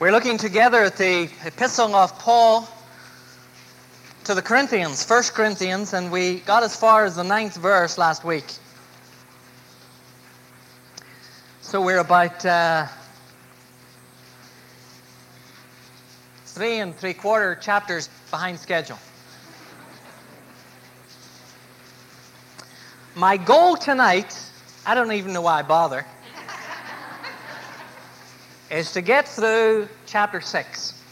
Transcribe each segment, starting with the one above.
We're looking together at the epistle of Paul to the Corinthians, 1 Corinthians, and we got as far as the ninth verse last week. So we're about uh, three and three quarter chapters behind schedule. My goal tonight, I don't even know why I bother is to get through chapter 6.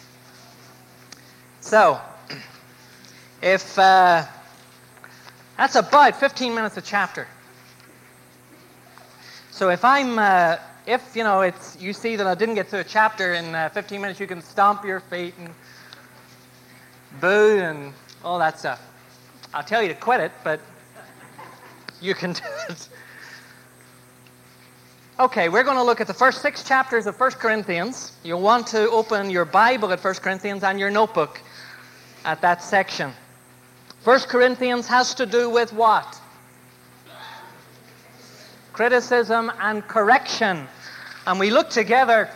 So, if uh, that's about 15 minutes a chapter. So if I'm, uh, if you know, it's you see that I didn't get through a chapter in uh, 15 minutes, you can stomp your feet and boo and all that stuff. I'll tell you to quit it, but you can do it. Okay, we're going to look at the first six chapters of 1 Corinthians. You'll want to open your Bible at 1 Corinthians and your notebook at that section. 1 Corinthians has to do with what? Criticism and correction. And we look together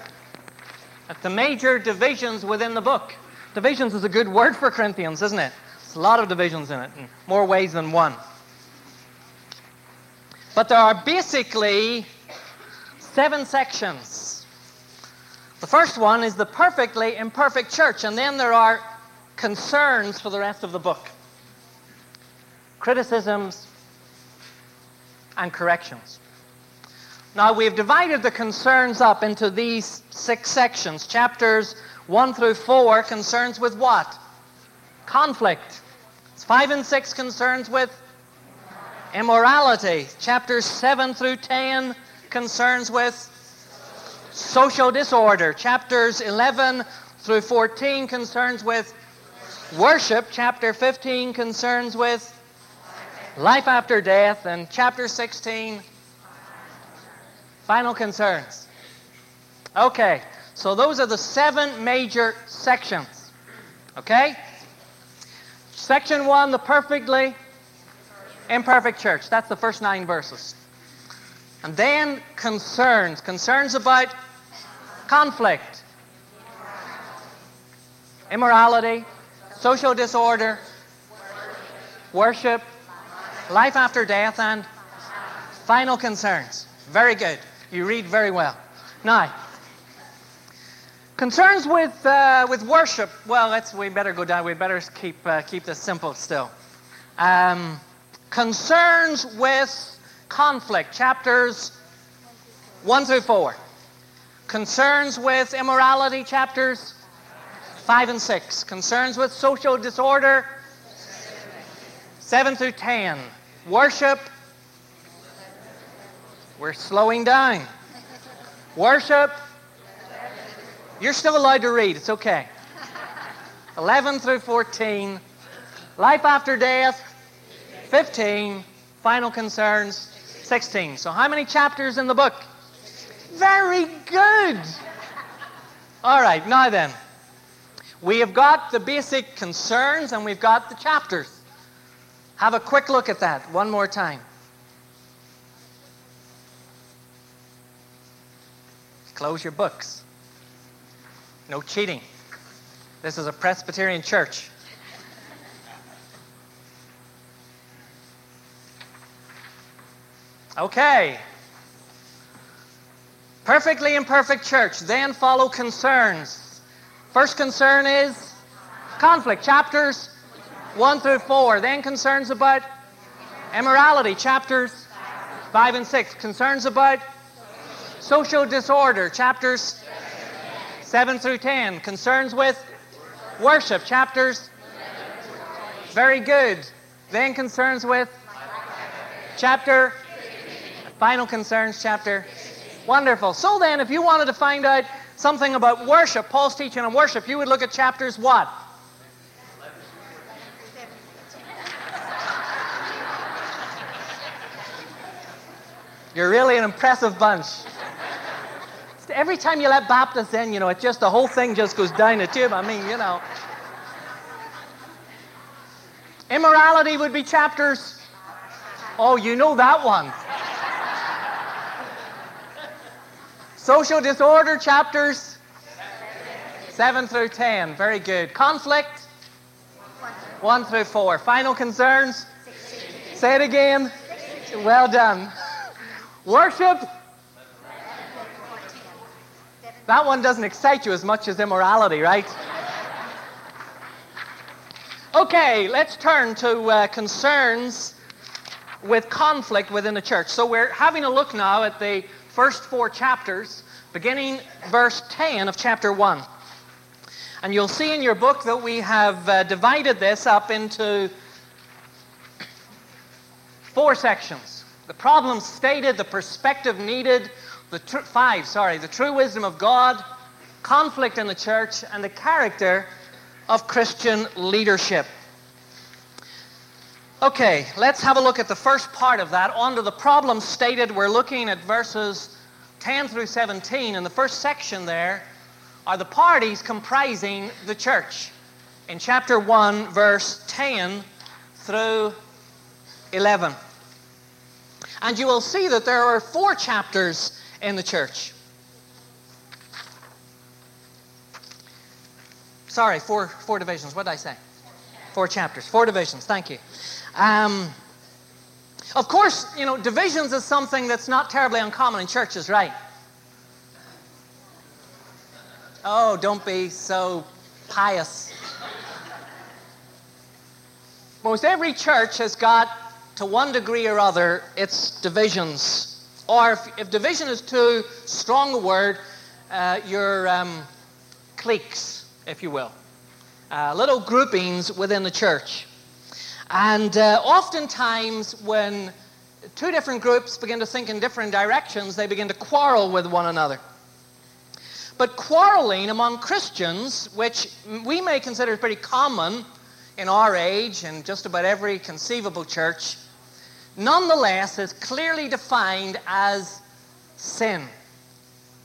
at the major divisions within the book. Divisions is a good word for Corinthians, isn't it? There's a lot of divisions in it, in more ways than one. But there are basically seven sections. The first one is the perfectly imperfect church, and then there are concerns for the rest of the book criticisms and corrections. Now, we've divided the concerns up into these six sections. Chapters 1 through 4 concerns with what? Conflict. 5 and 6 concerns with immorality. Chapters 7 through 10 concerns with social disorder. Chapters 11 through 14 concerns with worship. Chapter 15 concerns with life after death. And chapter 16, final concerns. Okay, so those are the seven major sections. Okay? Section 1, the perfectly imperfect church. That's the first nine verses. And then concerns. Concerns about conflict, immorality, social disorder, worship, life after death, and final concerns. Very good. You read very well. Now, concerns with, uh, with worship. Well, let's, we better go down. We better keep, uh, keep this simple still. Um, concerns with conflict, chapters 1 through 4. Concerns with immorality, chapters 5 and 6. Concerns with social disorder, 7 through 10. Worship, we're slowing down. Worship, you're still allowed to read, it's okay. 11 through 14. Life after death, 15. Final concerns, 16. So, how many chapters in the book? Very good. All right, now then. We have got the basic concerns and we've got the chapters. Have a quick look at that one more time. Close your books. No cheating. This is a Presbyterian church. Okay. Perfectly imperfect church. Then follow concerns. First concern is conflict. Chapters 1 through 4. Then concerns about immorality. Chapters 5 and 6. Concerns about social disorder. Chapters 7 through 10. Concerns with worship. Chapters. Very good. Then concerns with chapter Final concerns, chapter. Wonderful. So then, if you wanted to find out something about worship, Paul's teaching on worship, you would look at chapters what? You're really an impressive bunch. Every time you let Baptists in, you know, it just the whole thing just goes down the tube. I mean, you know. Immorality would be chapters. Oh, you know that one. Social disorder chapters 7 through 10. Very good. Conflict? 1 through 4. Final concerns? Say it again. Well done. Worship? That one doesn't excite you as much as immorality, right? Okay, let's turn to uh, concerns with conflict within the church. So we're having a look now at the first four chapters, beginning verse 10 of chapter 1. And you'll see in your book that we have uh, divided this up into four sections. The problem stated, the perspective needed, the tr- five, sorry, the true wisdom of God, conflict in the church, and the character of Christian leadership. Okay, let's have a look at the first part of that. On to the problem stated, we're looking at verses 10 through 17. In the first section there are the parties comprising the church. In chapter 1, verse 10 through 11. And you will see that there are four chapters in the church. Sorry, four, four divisions. What did I say? Four chapters. Four divisions. Thank you. Um, of course, you know, divisions is something that's not terribly uncommon in churches, right? Oh, don't be so pious. Most every church has got, to one degree or other, its divisions. Or if, if division is too strong a word, uh, your um, cliques, if you will. Uh, little groupings within the church. And uh, oftentimes, when two different groups begin to think in different directions, they begin to quarrel with one another. But quarreling among Christians, which we may consider pretty common in our age and just about every conceivable church, nonetheless is clearly defined as sin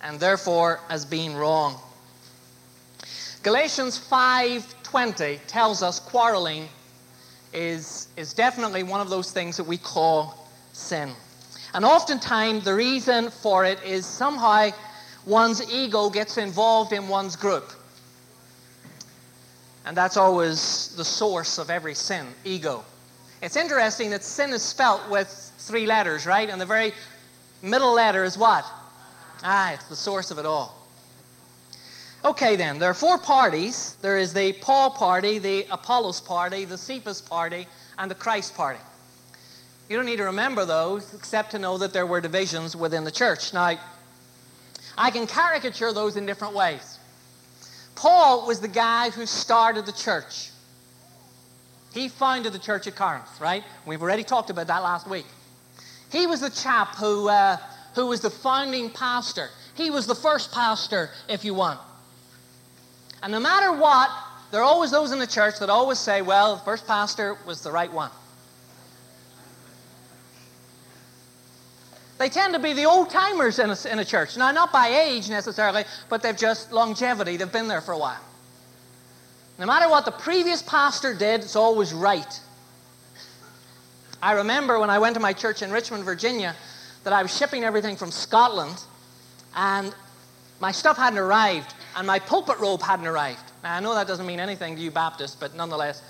and therefore as being wrong. Galatians 5:20 tells us quarreling is, is definitely one of those things that we call sin. And oftentimes, the reason for it is somehow one's ego gets involved in one's group. And that's always the source of every sin ego. It's interesting that sin is spelt with three letters, right? And the very middle letter is what? Ah, it's the source of it all. Okay, then, there are four parties. There is the Paul party, the Apollos party, the Cephas party, and the Christ party. You don't need to remember those except to know that there were divisions within the church. Now, I can caricature those in different ways. Paul was the guy who started the church. He founded the church at Corinth, right? We've already talked about that last week. He was the chap who, uh, who was the founding pastor. He was the first pastor, if you want. And no matter what, there are always those in the church that always say, well, the first pastor was the right one. They tend to be the old timers in a, in a church. Now, not by age necessarily, but they've just longevity. They've been there for a while. No matter what the previous pastor did, it's always right. I remember when I went to my church in Richmond, Virginia, that I was shipping everything from Scotland, and my stuff hadn't arrived and my pulpit robe hadn't arrived. Now, I know that doesn't mean anything to you Baptists, but nonetheless,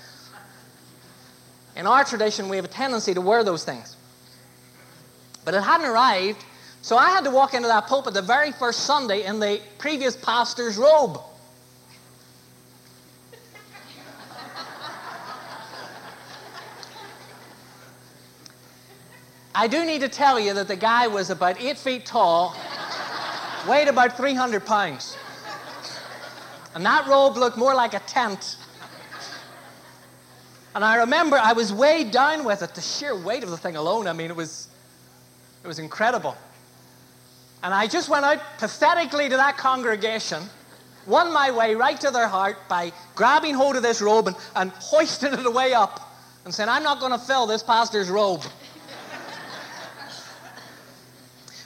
in our tradition, we have a tendency to wear those things. But it hadn't arrived, so I had to walk into that pulpit the very first Sunday in the previous pastor's robe. I do need to tell you that the guy was about eight feet tall, weighed about 300 pounds. And that robe looked more like a tent. And I remember I was weighed down with it, the sheer weight of the thing alone. I mean, it was, it was incredible. And I just went out pathetically to that congregation, won my way right to their heart by grabbing hold of this robe and, and hoisting it away up and saying, I'm not going to fill this pastor's robe.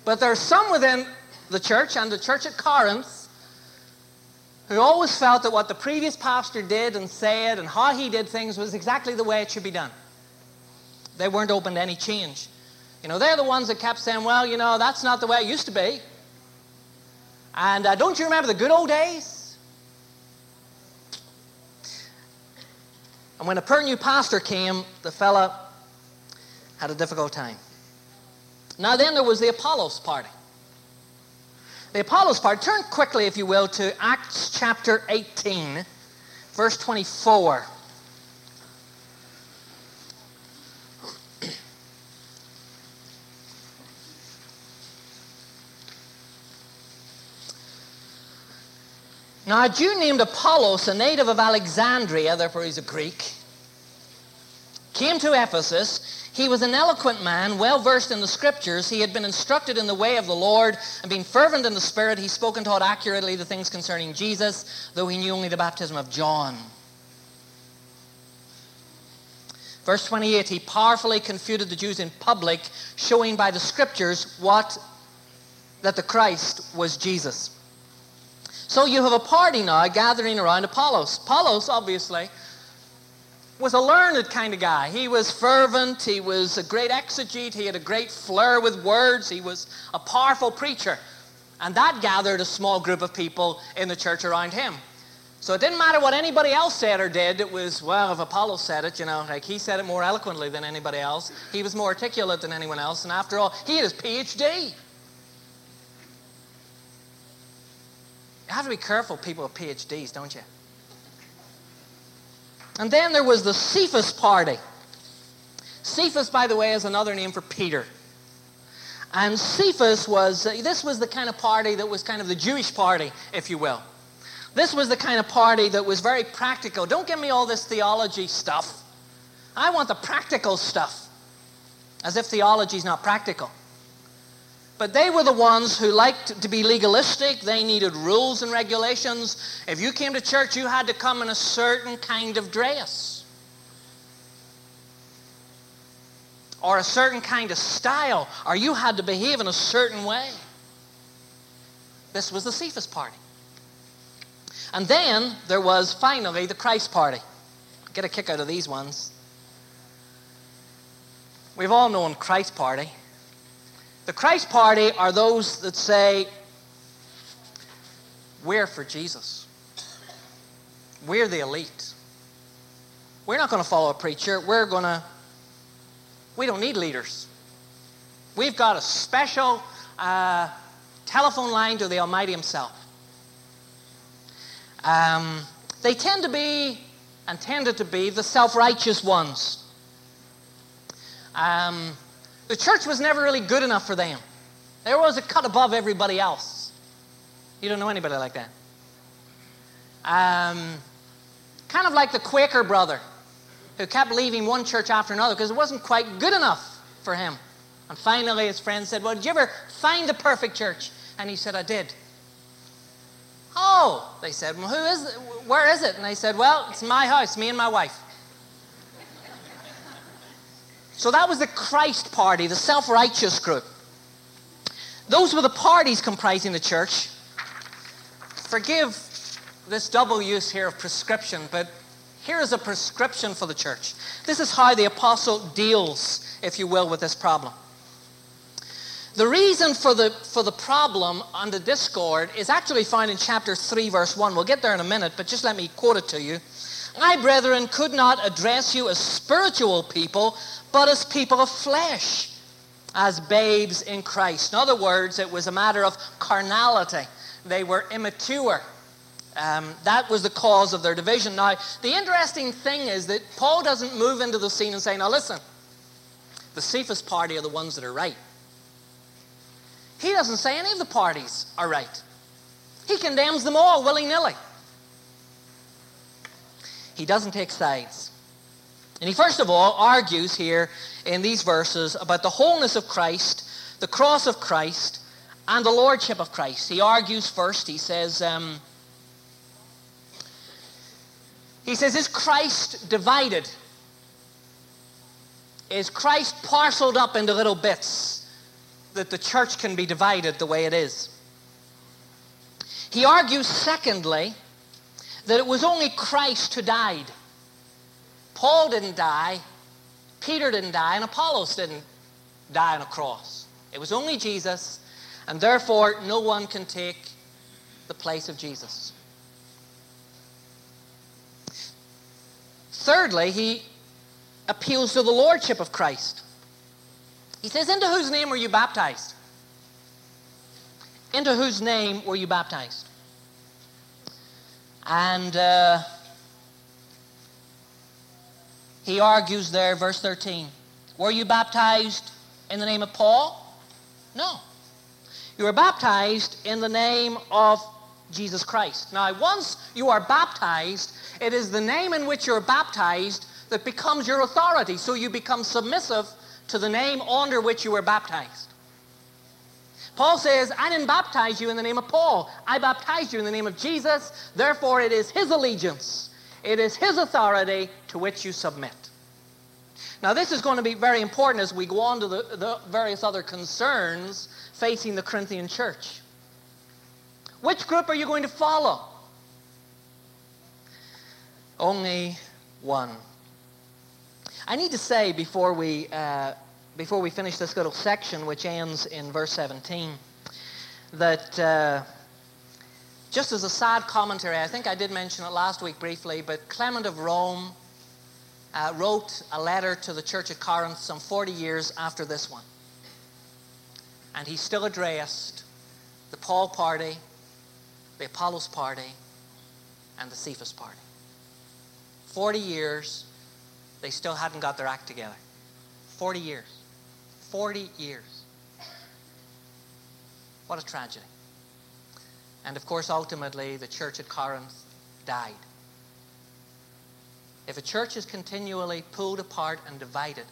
but there are some within the church and the church at Corinth who always felt that what the previous pastor did and said and how he did things was exactly the way it should be done. They weren't open to any change. You know, they're the ones that kept saying, well, you know, that's not the way it used to be. And uh, don't you remember the good old days? And when a per new pastor came, the fella had a difficult time. Now, then there was the Apollos party. The Apollos part, turn quickly, if you will, to Acts chapter 18, verse 24. Now, a Jew named Apollos, a native of Alexandria, therefore he's a Greek, came to Ephesus. He was an eloquent man, well versed in the scriptures. He had been instructed in the way of the Lord and being fervent in the Spirit. He spoke and taught accurately the things concerning Jesus, though he knew only the baptism of John. Verse 28 He powerfully confuted the Jews in public, showing by the scriptures what that the Christ was Jesus. So you have a party now gathering around Apollos. Apollos, obviously, was a learned kind of guy. He was fervent. He was a great exegete. He had a great flair with words. He was a powerful preacher. And that gathered a small group of people in the church around him. So it didn't matter what anybody else said or did. It was, well, if Apollo said it, you know, like he said it more eloquently than anybody else. He was more articulate than anyone else. And after all, he had his PhD. You have to be careful, people with PhDs, don't you? And then there was the Cephas party. Cephas, by the way, is another name for Peter. And Cephas was, uh, this was the kind of party that was kind of the Jewish party, if you will. This was the kind of party that was very practical. Don't give me all this theology stuff. I want the practical stuff. As if theology is not practical. But they were the ones who liked to be legalistic. They needed rules and regulations. If you came to church, you had to come in a certain kind of dress. Or a certain kind of style. Or you had to behave in a certain way. This was the Cephas party. And then there was finally the Christ party. Get a kick out of these ones. We've all known Christ party. The Christ party are those that say, we're for Jesus. We're the elite. We're not going to follow a preacher. We're going to, we don't need leaders. We've got a special uh, telephone line to the Almighty Himself. Um, they tend to be, and tended to be, the self righteous ones. Um, the church was never really good enough for them. They were always a cut above everybody else. You don't know anybody like that. Um, kind of like the Quaker brother who kept leaving one church after another because it wasn't quite good enough for him. And finally, his friend said, Well, did you ever find the perfect church? And he said, I did. Oh, they said, Well, who is it? Where is it? And they said, Well, it's my house, me and my wife. So that was the Christ party, the self righteous group. Those were the parties comprising the church. Forgive this double use here of prescription, but here is a prescription for the church. This is how the apostle deals, if you will, with this problem. The reason for the, for the problem on the discord is actually found in chapter 3, verse 1. We'll get there in a minute, but just let me quote it to you. I, brethren, could not address you as spiritual people, but as people of flesh, as babes in Christ. In other words, it was a matter of carnality. They were immature. Um, that was the cause of their division. Now, the interesting thing is that Paul doesn't move into the scene and say, now listen, the Cephas party are the ones that are right. He doesn't say any of the parties are right. He condemns them all willy nilly. He doesn't take sides. And he first of all argues here in these verses about the wholeness of Christ, the cross of Christ, and the lordship of Christ. He argues first, he says, um, he says, is Christ divided? Is Christ parceled up into little bits that the church can be divided the way it is? He argues, secondly, that it was only Christ who died. Paul didn't die, Peter didn't die, and Apollos didn't die on a cross. It was only Jesus, and therefore no one can take the place of Jesus. Thirdly, he appeals to the lordship of Christ. He says, Into whose name were you baptized? Into whose name were you baptized? And uh, he argues there, verse 13. Were you baptized in the name of Paul? No. You were baptized in the name of Jesus Christ. Now, once you are baptized, it is the name in which you're baptized that becomes your authority. So you become submissive to the name under which you were baptized. Paul says, I didn't baptize you in the name of Paul. I baptized you in the name of Jesus. Therefore, it is his allegiance, it is his authority to which you submit. Now, this is going to be very important as we go on to the, the various other concerns facing the Corinthian church. Which group are you going to follow? Only one. I need to say before we, uh, before we finish this little section, which ends in verse 17, that uh, just as a sad commentary, I think I did mention it last week briefly, but Clement of Rome uh, wrote a letter to the church at Corinth some 40 years after this one. And he still addressed the Paul party, the Apollos party, and the Cephas party. 40 years, they still hadn't got their act together. 40 years. 40 years. What a tragedy. And of course, ultimately, the church at Corinth died. If a church is continually pulled apart and divided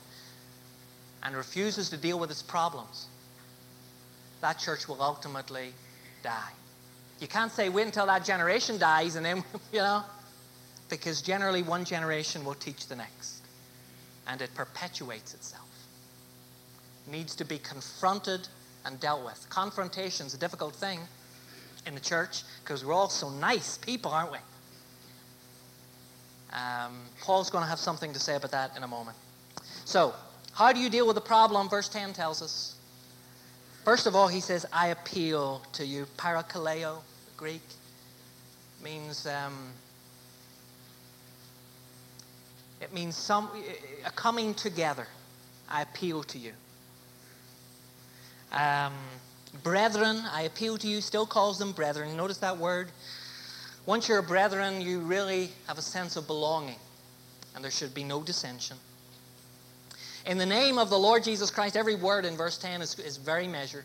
and refuses to deal with its problems, that church will ultimately die. You can't say, wait until that generation dies and then, you know, because generally one generation will teach the next. And it perpetuates itself. Needs to be confronted and dealt with. Confrontation is a difficult thing in the church because we're all so nice people, aren't we? Um, Paul's going to have something to say about that in a moment. So, how do you deal with the problem? Verse 10 tells us. First of all, he says, I appeal to you. Parakaleo, Greek, means um, it means some a coming together. I appeal to you. Um, brethren, I appeal to you. Still calls them brethren. Notice that word. Once you're a brethren, you really have a sense of belonging, and there should be no dissension. In the name of the Lord Jesus Christ, every word in verse 10 is, is very measured.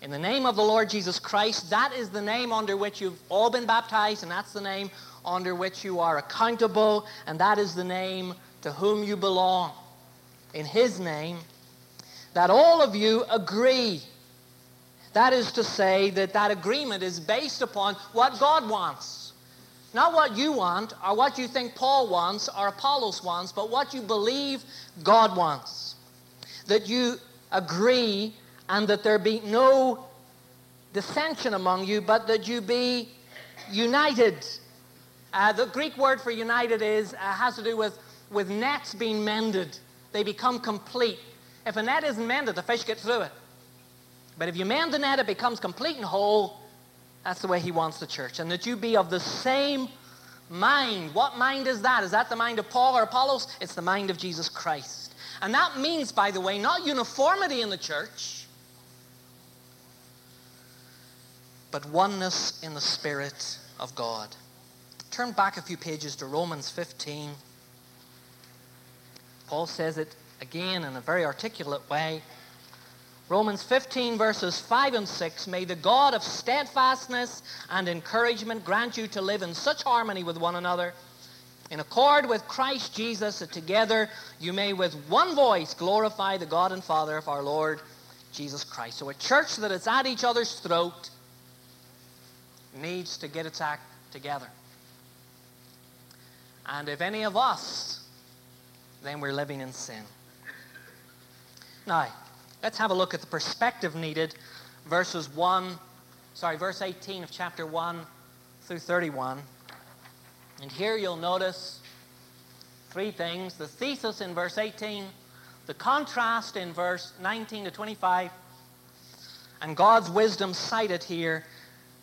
In the name of the Lord Jesus Christ, that is the name under which you've all been baptized, and that's the name under which you are accountable, and that is the name to whom you belong. In His name, that all of you agree that is to say that that agreement is based upon what God wants. Not what you want or what you think Paul wants or Apollos wants, but what you believe God wants. That you agree and that there be no dissension among you, but that you be united. Uh, the Greek word for united is uh, has to do with, with nets being mended. They become complete. If a net isn't mended, the fish get through it. But if you mend the net, it becomes complete and whole. That's the way he wants the church. And that you be of the same mind. What mind is that? Is that the mind of Paul or Apollos? It's the mind of Jesus Christ. And that means, by the way, not uniformity in the church, but oneness in the Spirit of God. Turn back a few pages to Romans 15. Paul says it again in a very articulate way. Romans 15, verses 5 and 6 May the God of steadfastness and encouragement grant you to live in such harmony with one another, in accord with Christ Jesus, that together you may with one voice glorify the God and Father of our Lord Jesus Christ. So a church that is at each other's throat needs to get its act together. And if any of us, then we're living in sin. Now, Let's have a look at the perspective needed, verses 1, sorry, verse 18 of chapter 1 through 31. And here you'll notice three things the thesis in verse 18, the contrast in verse 19 to 25, and God's wisdom cited here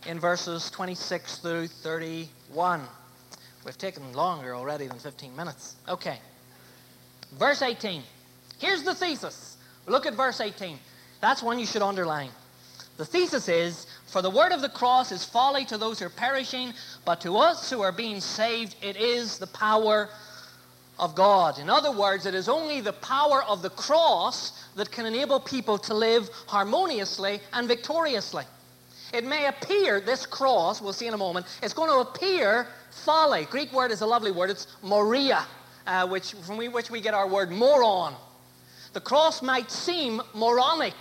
in verses 26 through 31. We've taken longer already than 15 minutes. Okay. Verse 18. Here's the thesis. Look at verse 18. That's one you should underline. The thesis is For the word of the cross is folly to those who are perishing, but to us who are being saved, it is the power of God. In other words, it is only the power of the cross that can enable people to live harmoniously and victoriously. It may appear, this cross, we'll see in a moment, it's going to appear folly. Greek word is a lovely word. It's moria, uh, which, from which we get our word moron. The cross might seem moronic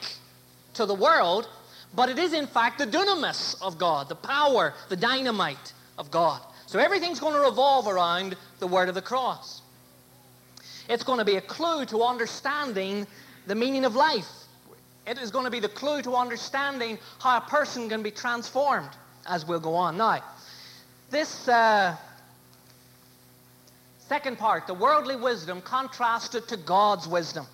to the world, but it is in fact the dunamis of God, the power, the dynamite of God. So everything's going to revolve around the word of the cross. It's going to be a clue to understanding the meaning of life. It is going to be the clue to understanding how a person can be transformed as we'll go on. Now, this uh, second part, the worldly wisdom contrasted to God's wisdom.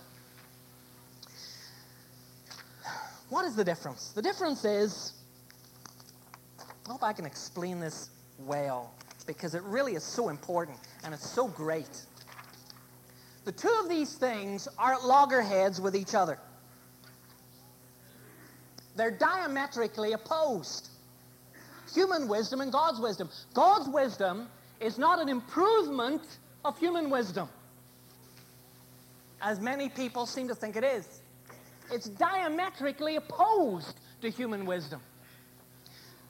What is the difference? The difference is, I hope I can explain this well because it really is so important and it's so great. The two of these things are at loggerheads with each other. They're diametrically opposed. Human wisdom and God's wisdom. God's wisdom is not an improvement of human wisdom, as many people seem to think it is. It's diametrically opposed to human wisdom.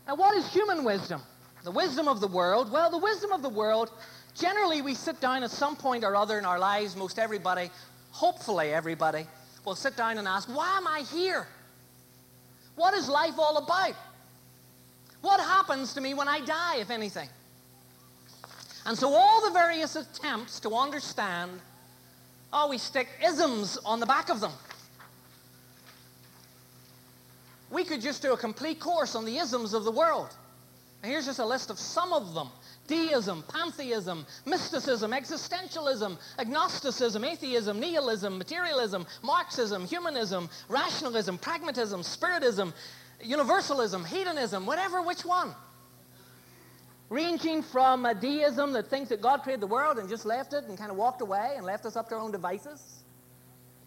Now, what is human wisdom? The wisdom of the world? Well, the wisdom of the world, generally we sit down at some point or other in our lives, most everybody, hopefully everybody, will sit down and ask, why am I here? What is life all about? What happens to me when I die, if anything? And so all the various attempts to understand, oh, we stick isms on the back of them. We could just do a complete course on the isms of the world. And here's just a list of some of them. Deism, pantheism, mysticism, existentialism, agnosticism, atheism, nihilism, materialism, Marxism, humanism, rationalism, pragmatism, spiritism, universalism, hedonism, whatever, which one? Ranging from a deism that thinks that God created the world and just left it and kind of walked away and left us up to our own devices.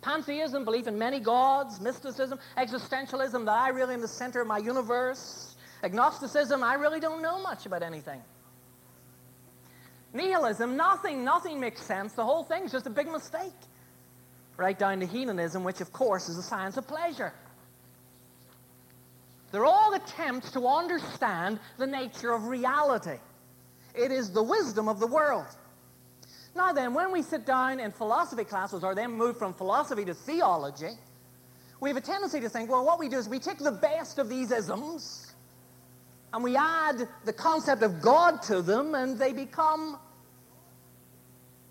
Pantheism, belief in many gods, mysticism, existentialism, that I really am the center of my universe. Agnosticism, I really don't know much about anything. Nihilism, nothing, nothing makes sense. The whole thing's just a big mistake. Right down to hedonism, which of course is a science of pleasure. They're all attempts to understand the nature of reality. It is the wisdom of the world. Now then, when we sit down in philosophy classes or then move from philosophy to theology, we have a tendency to think, well, what we do is we take the best of these isms and we add the concept of God to them and they become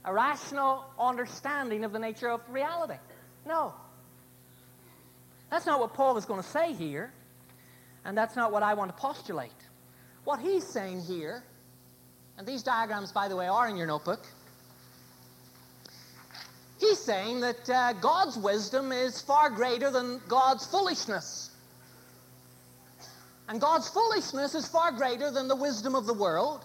a rational understanding of the nature of reality. No. That's not what Paul is going to say here. And that's not what I want to postulate. What he's saying here, and these diagrams, by the way, are in your notebook. He's saying that uh, God's wisdom is far greater than God's foolishness. And God's foolishness is far greater than the wisdom of the world.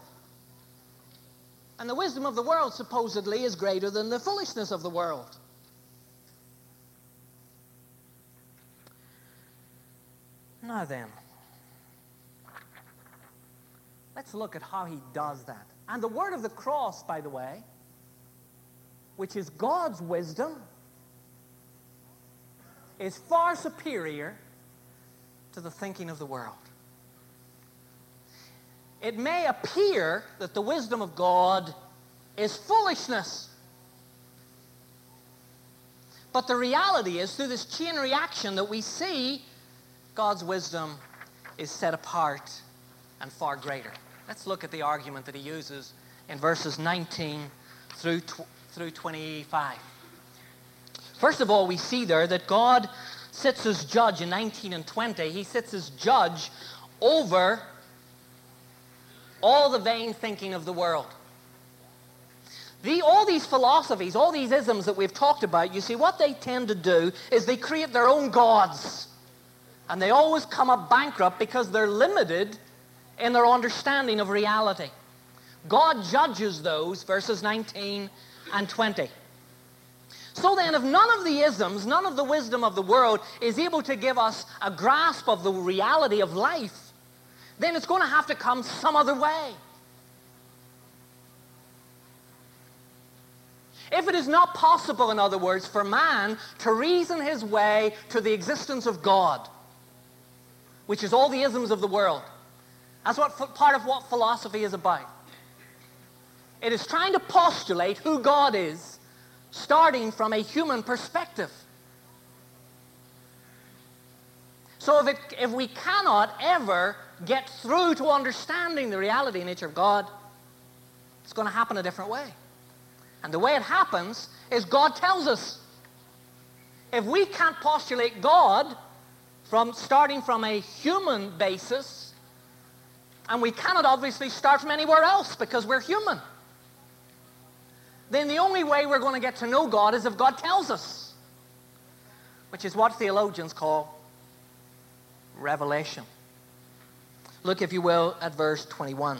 And the wisdom of the world supposedly is greater than the foolishness of the world. Now then, Let's look at how he does that. And the word of the cross, by the way, which is God's wisdom, is far superior to the thinking of the world. It may appear that the wisdom of God is foolishness. But the reality is, through this chain reaction that we see, God's wisdom is set apart and far greater. Let's look at the argument that he uses in verses 19 through, through 25. First of all, we see there that God sits as judge in 19 and 20. He sits as judge over all the vain thinking of the world. The, all these philosophies, all these isms that we've talked about, you see, what they tend to do is they create their own gods. And they always come up bankrupt because they're limited in their understanding of reality. God judges those, verses 19 and 20. So then, if none of the isms, none of the wisdom of the world is able to give us a grasp of the reality of life, then it's going to have to come some other way. If it is not possible, in other words, for man to reason his way to the existence of God, which is all the isms of the world, that's what part of what philosophy is about. It is trying to postulate who God is, starting from a human perspective. So if, it, if we cannot ever get through to understanding the reality and nature of God, it's going to happen a different way. And the way it happens is God tells us. If we can't postulate God from starting from a human basis, and we cannot obviously start from anywhere else because we're human, then the only way we're going to get to know God is if God tells us, which is what theologians call revelation. Look, if you will, at verse 21.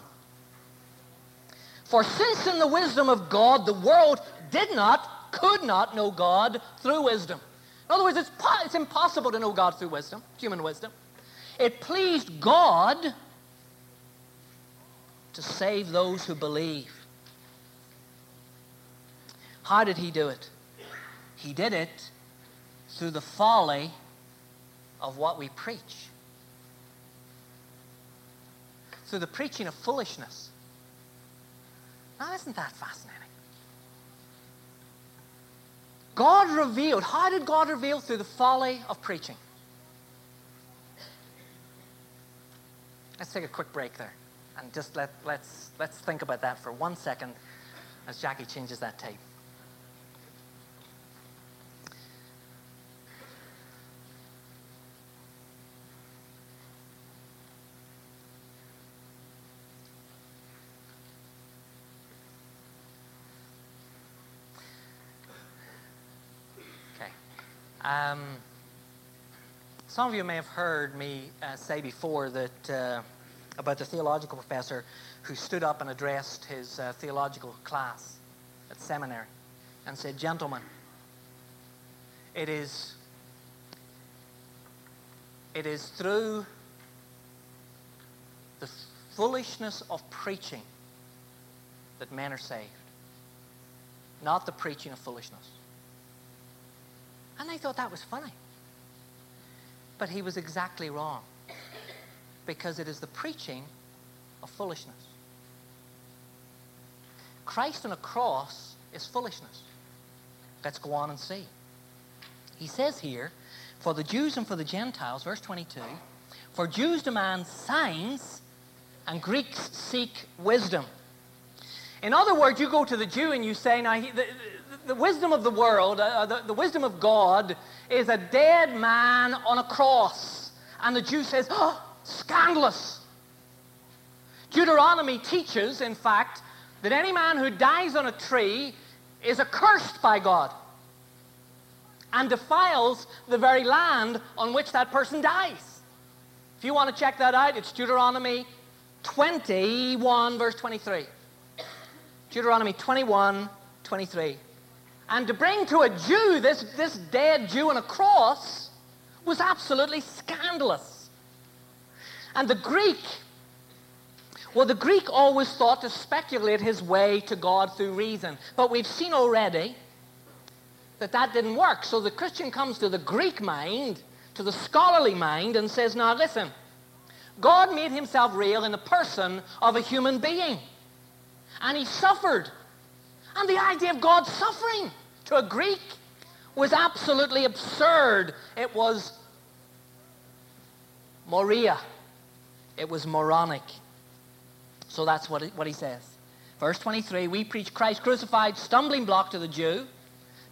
For since in the wisdom of God the world did not, could not know God through wisdom. In other words, it's, it's impossible to know God through wisdom, human wisdom. It pleased God to save those who believe. How did he do it? He did it through the folly of what we preach. Through the preaching of foolishness. Now, isn't that fascinating? God revealed. How did God reveal? Through the folly of preaching. Let's take a quick break there and just let, let's, let's think about that for one second as Jackie changes that tape. Um, some of you may have heard me uh, say before that uh, about the theological professor who stood up and addressed his uh, theological class at seminary and said, Gentlemen, it is, it is through the foolishness of preaching that men are saved, not the preaching of foolishness. And they thought that was funny. But he was exactly wrong. Because it is the preaching of foolishness. Christ on a cross is foolishness. Let's go on and see. He says here, for the Jews and for the Gentiles, verse 22, for Jews demand signs and Greeks seek wisdom. In other words, you go to the Jew and you say, now, he, the, wisdom of the world, uh, uh, the, the wisdom of God, is a dead man on a cross. And the Jew says, oh, scandalous. Deuteronomy teaches, in fact, that any man who dies on a tree is accursed by God and defiles the very land on which that person dies. If you want to check that out, it's Deuteronomy 21, verse 23. Deuteronomy 21, 23. And to bring to a Jew this, this dead Jew on a cross was absolutely scandalous. And the Greek, well, the Greek always thought to speculate his way to God through reason. But we've seen already that that didn't work. So the Christian comes to the Greek mind, to the scholarly mind, and says, now listen, God made himself real in the person of a human being. And he suffered and the idea of God suffering to a Greek was absolutely absurd. It was moria. It was moronic. So that's what, it, what he says. Verse 23, we preach Christ crucified, stumbling block to the Jew,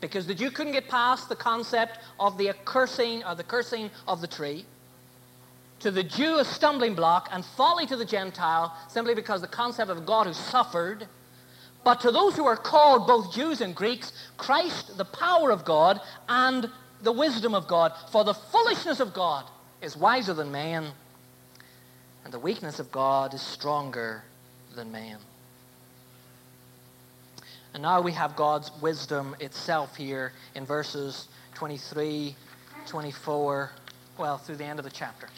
because the Jew couldn't get past the concept of the accursing or the cursing of the tree. To the Jew, a stumbling block, and folly to the Gentile, simply because the concept of God who suffered but to those who are called, both Jews and Greeks, Christ, the power of God and the wisdom of God. For the foolishness of God is wiser than man, and the weakness of God is stronger than man. And now we have God's wisdom itself here in verses 23, 24, well, through the end of the chapter.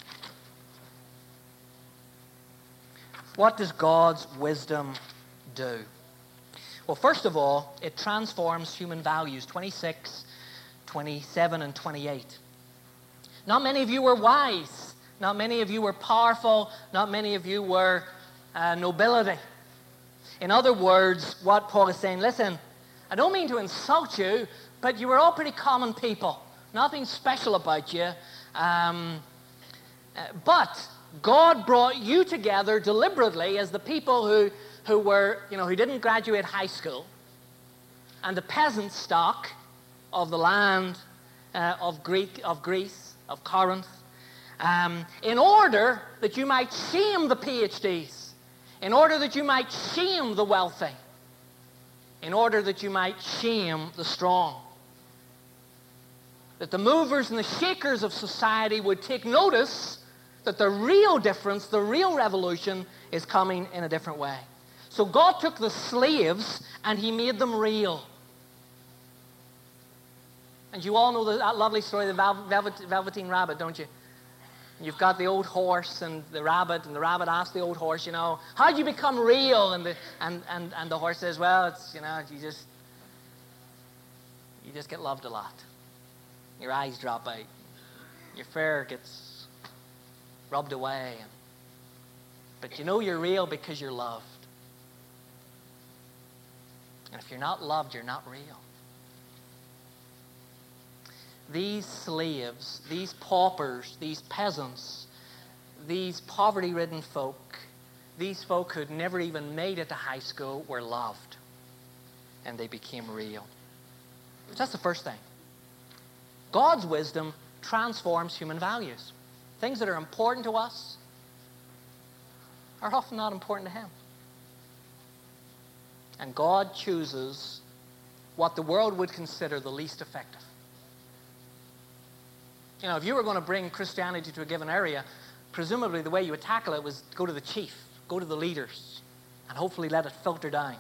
What does God's wisdom do? Well, first of all, it transforms human values 26, 27, and 28. Not many of you were wise. Not many of you were powerful. Not many of you were uh, nobility. In other words, what Paul is saying, listen, I don't mean to insult you, but you were all pretty common people. Nothing special about you. Um, uh, but God brought you together deliberately as the people who, who were, you know, who didn't graduate high school and the peasant stock of the land uh, of, Greek, of Greece, of Corinth, um, in order that you might shame the PhDs, in order that you might shame the wealthy, in order that you might shame the strong. That the movers and the shakers of society would take notice that the real difference, the real revolution, is coming in a different way. So God took the slaves and he made them real. And you all know that lovely story of the Velvet, Velveteen Rabbit, don't you? You've got the old horse and the rabbit, and the rabbit asks the old horse, you know, how'd you become real? And the, and, and, and the horse says, well, it's, you know, you just, you just get loved a lot. Your eyes drop out. Your fur gets rubbed away. But you know you're real because you're loved. And if you're not loved, you're not real these slaves, these paupers, these peasants, these poverty ridden folk, these folk who'd never even made it to high school were loved. And they became real. That's the first thing. God's wisdom transforms human values. Things that are important to us are often not important to Him. And God chooses what the world would consider the least effective. You know, if you were going to bring Christianity to a given area, presumably the way you would tackle it was go to the chief, go to the leaders, and hopefully let it filter down.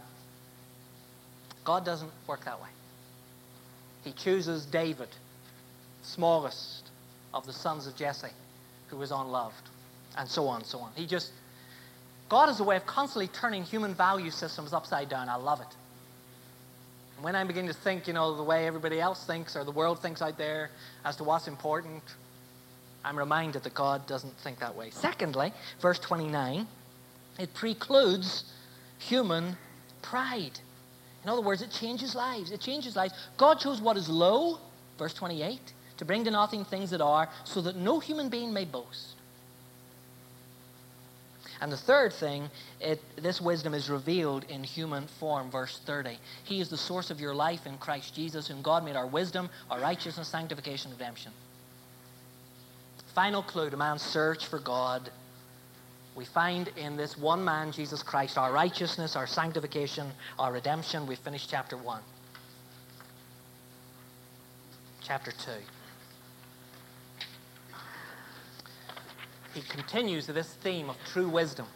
God doesn't work that way. He chooses David, smallest of the sons of Jesse, who was unloved, and so on, so on. He just, God is a way of constantly turning human value systems upside down. I love it. And when I begin to think, you know, the way everybody else thinks or the world thinks out there as to what's important, I'm reminded that God doesn't think that way. Secondly, verse 29, it precludes human pride. In other words, it changes lives. It changes lives. God chose what is low, verse 28, to bring to nothing things that are, so that no human being may boast. And the third thing, it, this wisdom is revealed in human form, verse 30. He is the source of your life in Christ Jesus, whom God made our wisdom, our righteousness, sanctification, redemption. Final clue to man's search for God. We find in this one man, Jesus Christ, our righteousness, our sanctification, our redemption. We've finished chapter 1. Chapter 2. He continues this theme of true wisdom.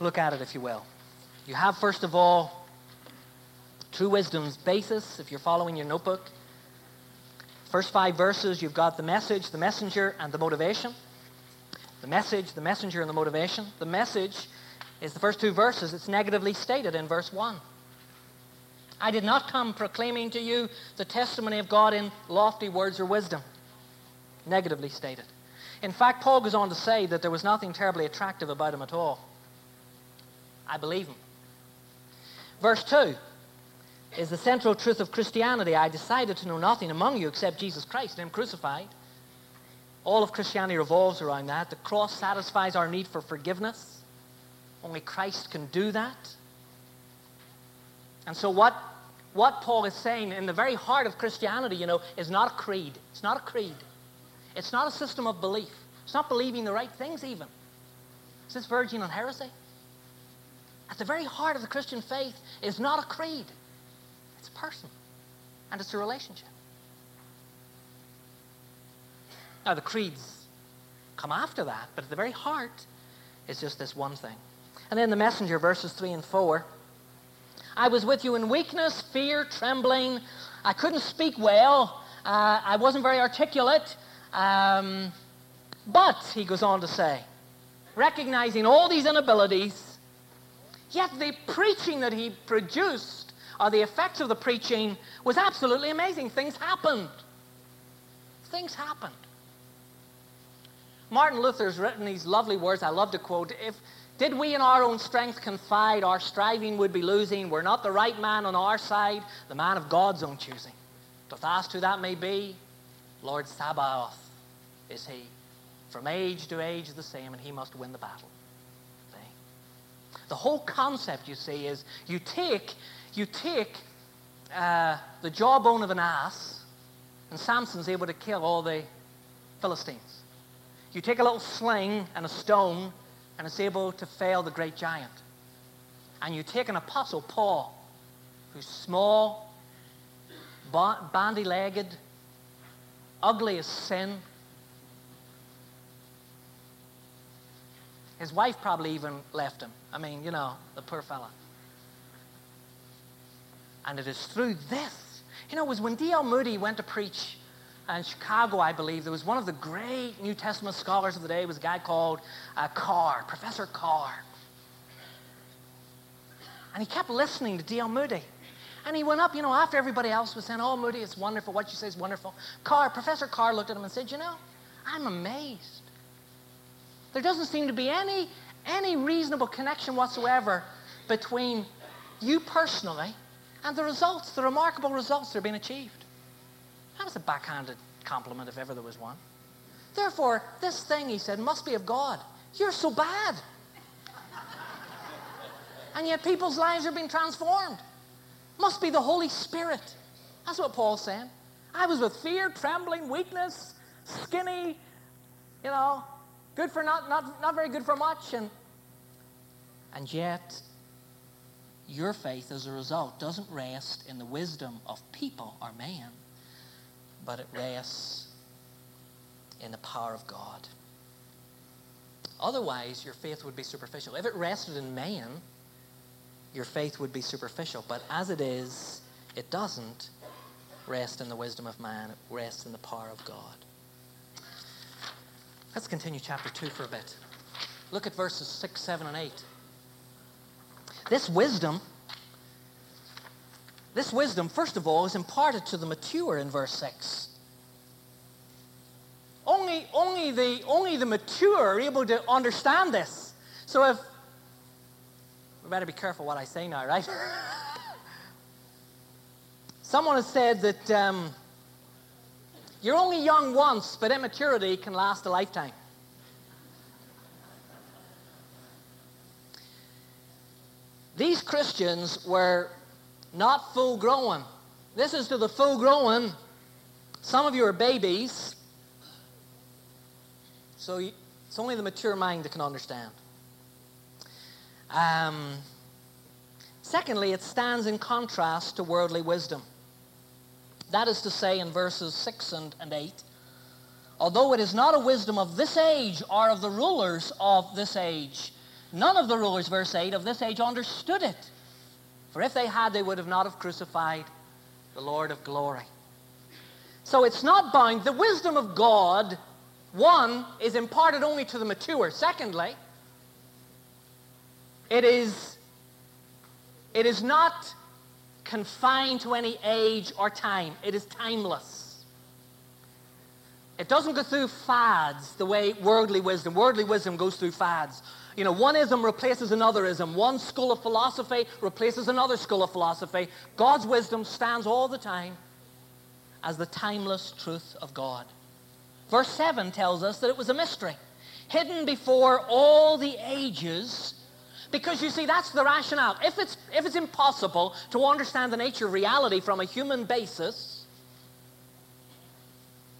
Look at it, if you will. You have, first of all, true wisdom's basis, if you're following your notebook. First five verses, you've got the message, the messenger, and the motivation. The message, the messenger, and the motivation. The message is the first two verses. It's negatively stated in verse 1. I did not come proclaiming to you the testimony of God in lofty words or wisdom negatively stated. In fact, Paul goes on to say that there was nothing terribly attractive about him at all. I believe him. Verse 2 is the central truth of Christianity. I decided to know nothing among you except Jesus Christ and Him crucified. All of Christianity revolves around that. The cross satisfies our need for forgiveness. Only Christ can do that. And so, what, what Paul is saying in the very heart of Christianity, you know, is not a creed. It's not a creed. It's not a system of belief. It's not believing the right things, even. Is this virgin on heresy? At the very heart of the Christian faith is not a creed, it's a person, and it's a relationship. Now, the creeds come after that, but at the very heart is just this one thing. And then the messenger, verses 3 and 4 I was with you in weakness, fear, trembling. I couldn't speak well. Uh, I wasn't very articulate. Um, but, he goes on to say, recognizing all these inabilities, yet the preaching that he produced, or the effects of the preaching, was absolutely amazing. Things happened. Things happened. Martin Luther's written these lovely words I love to quote. If did we in our own strength confide, our striving would be losing. We're not the right man on our side, the man of God's own choosing. Doth ask who that may be, Lord Sabaoth is he. From age to age the same, and he must win the battle. See? The whole concept, you see, is you take, you take uh, the jawbone of an ass, and Samson's able to kill all the Philistines. You take a little sling and a stone, and it's able to fail the great giant. And you take an apostle, Paul, who's small, bandy legged, ugly as sin. His wife probably even left him. I mean, you know, the poor fella. And it is through this. You know, it was when D.L. Moody went to preach in Chicago, I believe, there was one of the great New Testament scholars of the day, was a guy called uh, Carr, Professor Carr. And he kept listening to D.L. Moody. And he went up, you know, after everybody else was saying, Oh, Moody, it's wonderful. What you say is wonderful. Carr, Professor Carr looked at him and said, You know, I'm amazed. There doesn't seem to be any, any reasonable connection whatsoever between you personally and the results, the remarkable results that are being achieved. That was a backhanded compliment if ever there was one. Therefore, this thing, he said, must be of God. You're so bad. and yet people's lives are being transformed. Must be the Holy Spirit. That's what Paul's saying. I was with fear, trembling, weakness, skinny, you know, good for not, not, not very good for much. And, and yet, your faith as a result doesn't rest in the wisdom of people or man, but it rests in the power of God. Otherwise, your faith would be superficial. If it rested in man, your faith would be superficial. But as it is, it doesn't rest in the wisdom of man, it rests in the power of God. Let's continue chapter 2 for a bit. Look at verses 6, 7, and 8. This wisdom this wisdom, first of all, is imparted to the mature in verse 6. Only, only, the, only the mature are able to understand this. So if, better be careful what I say now, right? Someone has said that um, you're only young once, but immaturity can last a lifetime. These Christians were not full grown. This is to the full grown. Some of you are babies. So it's only the mature mind that can understand. Um, secondly, it stands in contrast to worldly wisdom. That is to say, in verses 6 and, and 8, although it is not a wisdom of this age or of the rulers of this age, none of the rulers, verse 8, of this age understood it. For if they had, they would have not have crucified the Lord of glory. So it's not bound. The wisdom of God, one, is imparted only to the mature. Secondly, it is, it is not confined to any age or time. It is timeless. It doesn't go through fads the way worldly wisdom. Worldly wisdom goes through fads. You know, one ism replaces another ism. One school of philosophy replaces another school of philosophy. God's wisdom stands all the time as the timeless truth of God. Verse 7 tells us that it was a mystery, hidden before all the ages. Because you see, that's the rationale. If it's, if it's impossible to understand the nature of reality from a human basis,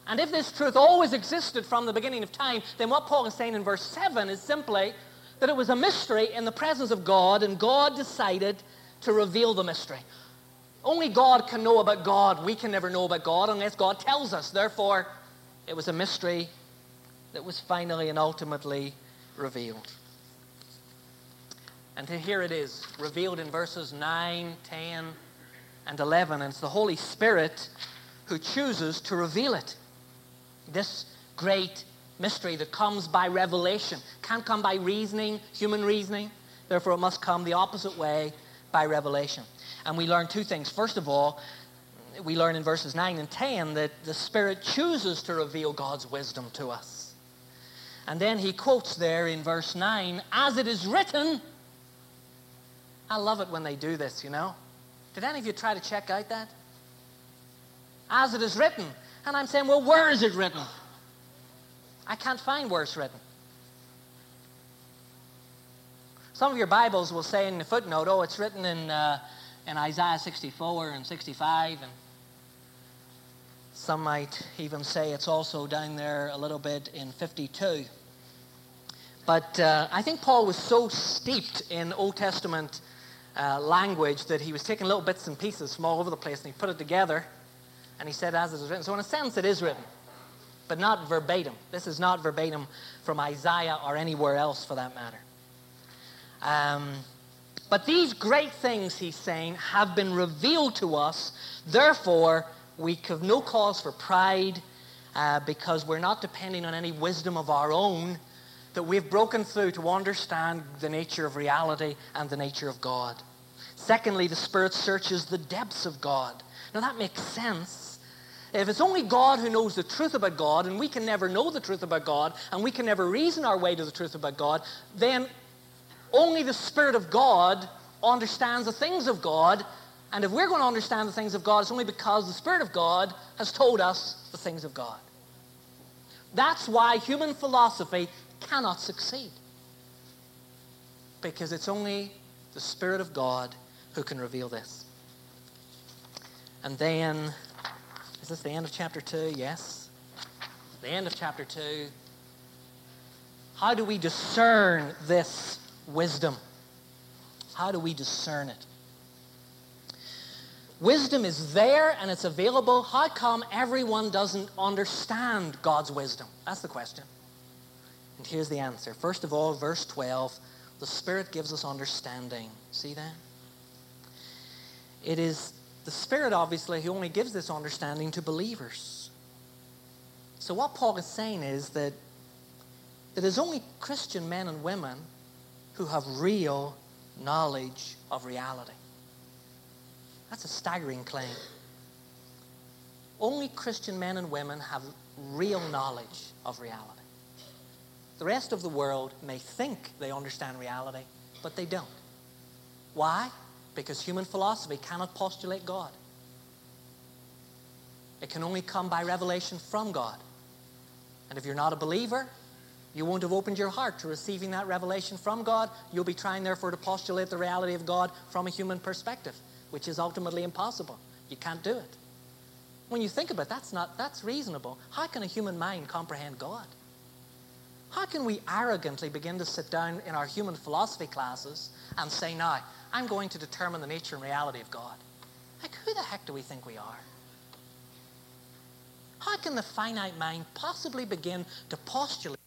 and if this truth always existed from the beginning of time, then what Paul is saying in verse 7 is simply that it was a mystery in the presence of God, and God decided to reveal the mystery. Only God can know about God. We can never know about God unless God tells us. Therefore, it was a mystery that was finally and ultimately revealed. And here it is, revealed in verses 9, 10, and 11. And it's the Holy Spirit who chooses to reveal it. This great mystery that comes by revelation. Can't come by reasoning, human reasoning. Therefore, it must come the opposite way by revelation. And we learn two things. First of all, we learn in verses 9 and 10 that the Spirit chooses to reveal God's wisdom to us. And then he quotes there in verse 9, as it is written. I love it when they do this, you know. Did any of you try to check out that? As it is written. And I'm saying, well, where is it written? I can't find where it's written. Some of your Bibles will say in the footnote, oh, it's written in, uh, in Isaiah 64 and 65. And some might even say it's also down there a little bit in 52. But uh, I think Paul was so steeped in Old Testament uh, language that he was taking little bits and pieces from all over the place and he put it together and he said, as it is written. So, in a sense, it is written, but not verbatim. This is not verbatim from Isaiah or anywhere else for that matter. Um, but these great things, he's saying, have been revealed to us. Therefore, we have no cause for pride uh, because we're not depending on any wisdom of our own that we've broken through to understand the nature of reality and the nature of God. Secondly, the Spirit searches the depths of God. Now, that makes sense. If it's only God who knows the truth about God, and we can never know the truth about God, and we can never reason our way to the truth about God, then only the Spirit of God understands the things of God. And if we're going to understand the things of God, it's only because the Spirit of God has told us the things of God. That's why human philosophy cannot succeed. Because it's only the Spirit of God who can reveal this. And then, is this the end of chapter 2? Yes. The end of chapter 2. How do we discern this wisdom. How do we discern it? Wisdom is there and it's available. How come everyone doesn't understand God's wisdom? That's the question. And here's the answer. First of all, verse 12 the Spirit gives us understanding. See that? It is the Spirit, obviously, who only gives this understanding to believers. So, what Paul is saying is that it is only Christian men and women who have real knowledge of reality. That's a staggering claim. Only Christian men and women have real knowledge of reality. The rest of the world may think they understand reality, but they don't. Why? Because human philosophy cannot postulate God. It can only come by revelation from God. And if you're not a believer, you won't have opened your heart to receiving that revelation from God. You'll be trying, therefore, to postulate the reality of God from a human perspective, which is ultimately impossible. You can't do it. When you think about it, that's not that's reasonable. How can a human mind comprehend God? How can we arrogantly begin to sit down in our human philosophy classes and say, now, I'm going to determine the nature and reality of God? Like, who the heck do we think we are? How can the finite mind possibly begin to postulate